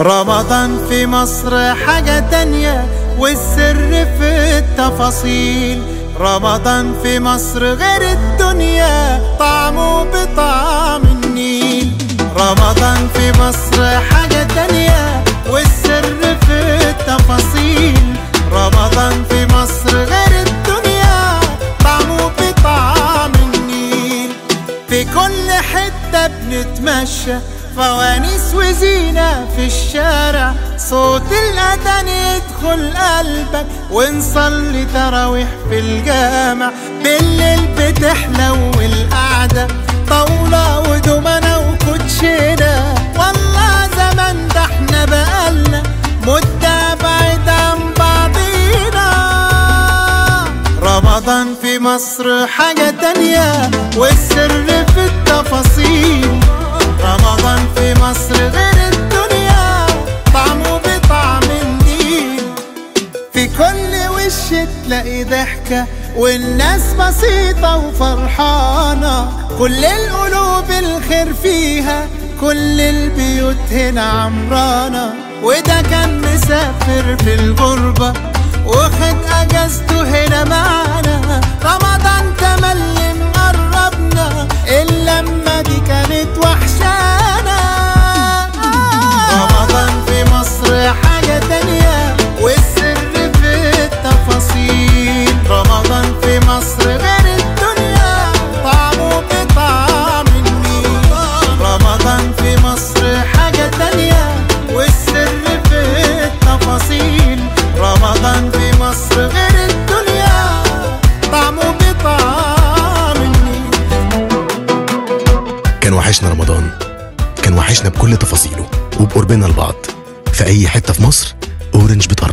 رمضان في مصر حاجة تانية والسر في التفاصيل. رمضان في مصر غير الدنيا طعمه بطعم النيل. رمضان في مصر حاجة تانية والسر في التفاصيل. رمضان في مصر غير الدنيا طعمه بطعم النيل. في كل حتة بنتمشى فوانيس وزينة في الشارع. صوت الأذان يدخل قلبك ونصلي تراويح في الجامع. بالليل بتحلو القعدة طاولة ودومنة وكوتشينة. والله زمان ده إحنا بقالنا مدة بعيد عن بعضينا. رمضان في مصر حاجة تانية والسر مصر غير الدنيا. طعمه بطعم النيل في كل وش تلاقي ضحكة والناس بسيطة وفرحانة. كل القلوب الخير فيها كل البيوت هنا عمرانة. وده كان مسافر في الغربة واخد أجازته هنا معانا كان وحشنا رمضان. كان وحشنا بكل تفاصيله وبقربنا لبعض. في أي حتة في مصر أورنج بتقربك